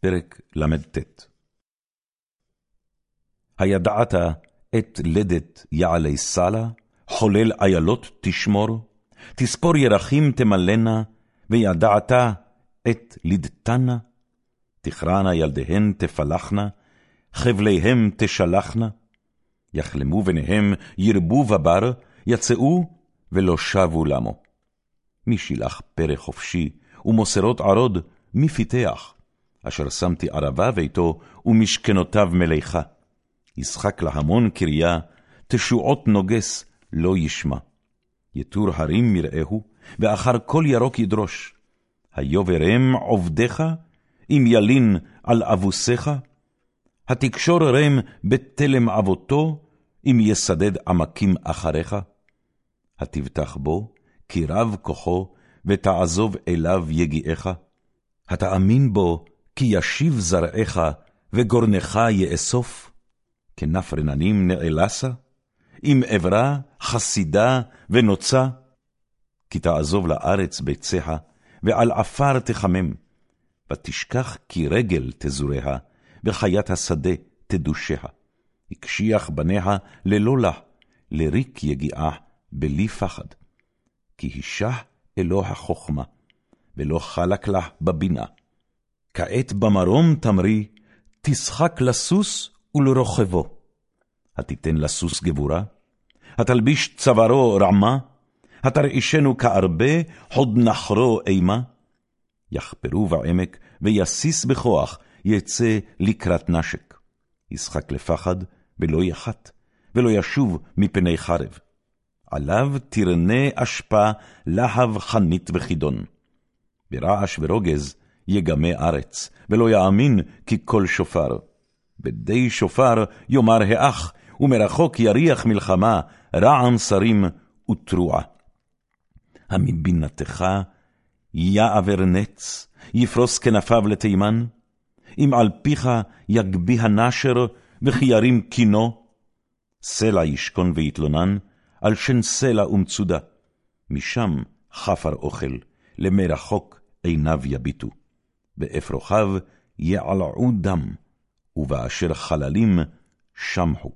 פרק ל"ט הידעת את לדת יעלי סלה, חולל איילות תשמור, תספור ירחים תמלאנה, וידעת את לידתנה, תכרענה ילדיהן תפלחנה, חבליהם תשלחנה, יחלמו ביניהם ירבו בבר, יצאו ולא שבו למו. מי שילח פרא חופשי, ומוסרות ערוד, מי פיתח? אשר שמתי ערבה ביתו, ומשכנותיו מליכה. ישחק להמון קריה, תשועות נוגס לא ישמע. יתור הרים מראהו, ואחר כל ירוק ידרוש. היוברם עובדיך, אם ילין על אבוסיך? התקשור רם בתלם אבותו, אם יסדד עמקים אחריך? התבטח בו, כי רב כוחו, ותעזוב אליו יגיעך? התאמין בו, כי ישיב זרעך, וגורנך יאסוף? כנף רננים נאלסה? אם אברה, חסידה ונוצה? כי תעזוב לארץ ביציה, ועל עפר תחמם, ותשכח כי רגל תזוריה, וחיית השדה תדושיה. הקשיח בניה ללא לה, לריק יגיעה, בלי פחד. כי הישח אלוה החוכמה, ולא חלק לה בבינה. כעת במרום תמרי, תשחק לסוס ולרוכבו. התיתן לסוס גבורה? התלביש צווארו רעמה? התרעישנו כארבה, חוד נחרו אימה? יחפרו בעמק, ויסיס בכוח, יצא לקראת נשק. ישחק לפחד, ולא יחת, ולא ישוב מפני חרב. עליו תרנה אשפה, להב חנית וחידון. ברעש ורוגז יגמה ארץ, ולא יאמין כי קול שופר. בדי שופר יאמר האח, ומרחוק יריח מלחמה, רעם שרים ותרועה. המבינתך יעבר נץ, יפרוס כנפיו לתימן? אם על פיך יגביה הנשר, וכי ירים קינו? סלע ישכון ויתלונן, על שן סלע ומצודה. משם חפר אוכל, למרחוק עיניו יביטו. באפרוחיו יעלעו דם, ובאשר חללים שמחו.